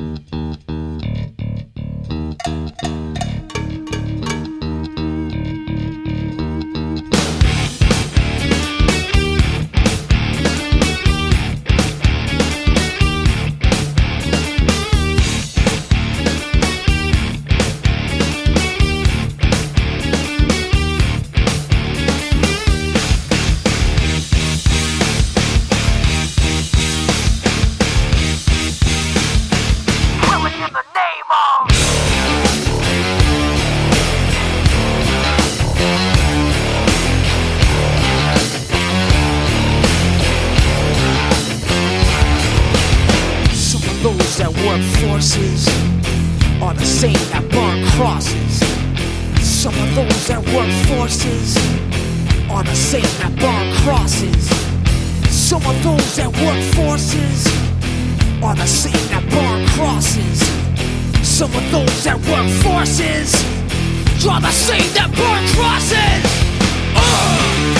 Mm-hmm. Forces are the same that burn crosses. Some of those that work forces are the same that burn crosses. Some of those that work forces are the same that burn crosses. Some of those that work forces the same that burn crosses. Ugh!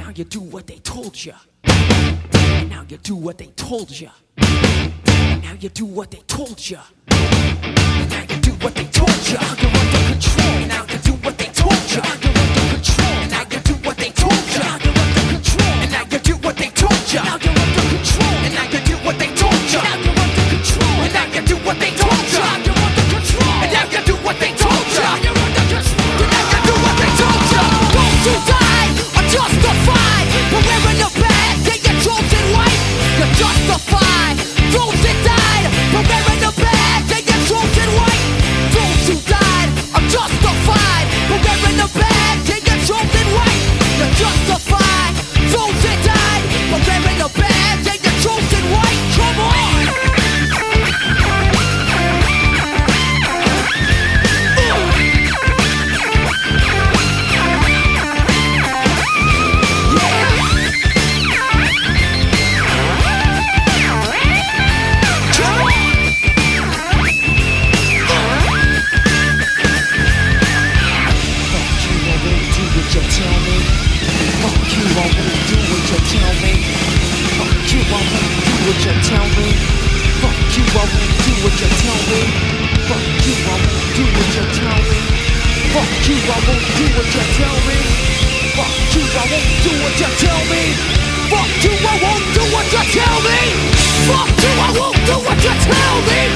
Now you do what they told you. And now you do what they told you. And now you do what they told you. And now you do what they told you. Now you're under control. Now you do what they told you. I won't do what you tell me. Fuck you, I won't do what you tell me. Fuck you, I won't do what you tell me. Fuck you, I won't do what you tell me. Fuck you, I won't do what you tell me. Fuck you, I won't do what you tell me. Fuck you, I won't do what you tell me. Fuck you, I won't do what you tell me.